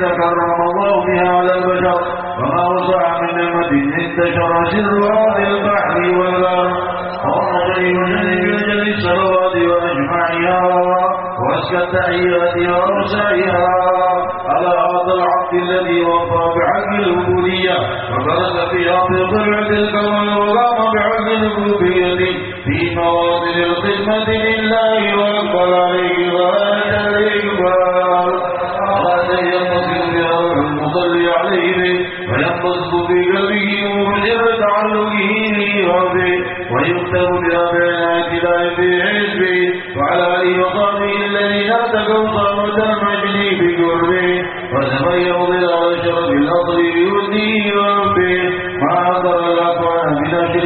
تكرم الله بها على البشر وما وسع من نعمة انتشر سرها في وأزكى التحيات وأوسعها على هذا العبد الذي وفى بحق العبودية وبرز فيها بطلعة الكون وقام بحق في مواطن الخدمة لله وأقبل عليه غاية الإقبال هذا ينتصر بها المصلي عليه وينبسط في قلبه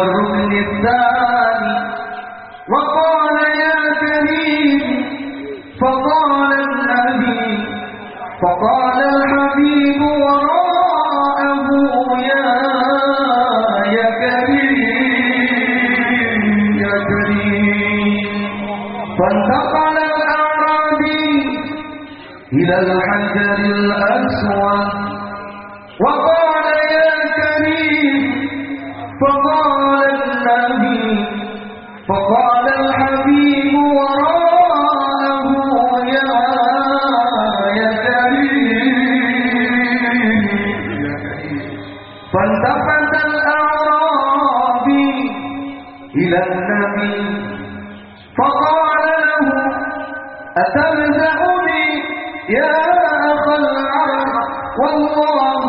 إلى الركن الثاني وقال يا كريم فقال النبي فقال الحبيب وراءه يا يا كريم يا كريم. فانتقل الأعرابي إلى الحجر الأسود. إلى النبي. فقال له أتبدأني؟ يا أخ العرب والله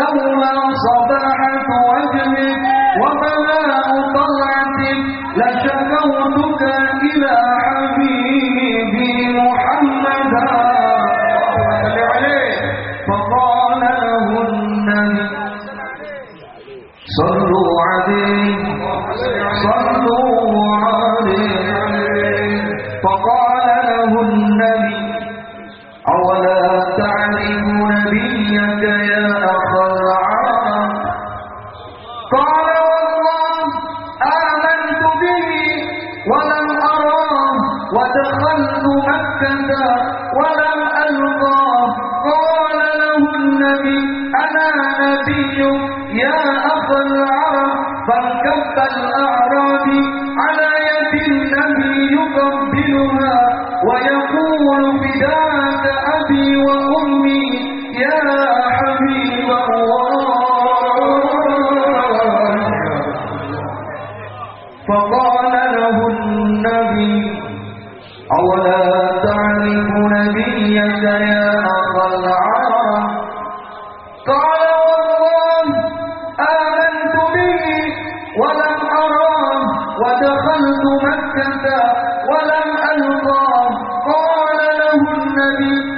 لولا صباحة وجهك وبلاء طلعتك لشكوتك يا أخ العرب فانكب الأعرابي على يد النبي يقبلها ويقول فداك أبي وأمي يا حبيب الله. فقال له النبي أولا له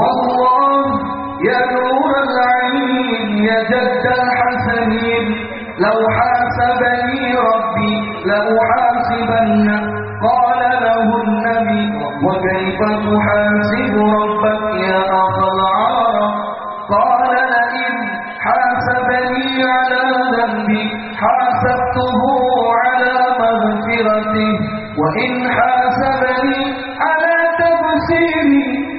والله يدعو العين يجد الحسن لو حاسبني ربي لأحاسبن. قال له النبي وكيف تحاسب ربك يا أخا العار؟ قال لئن حاسبني على ذنبي حاسبته على مغفرته. وإن حاسبني على تبصيري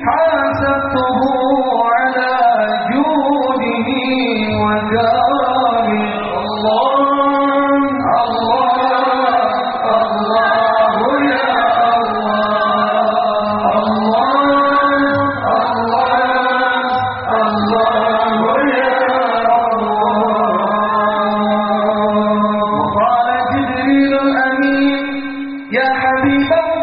Happy birthday.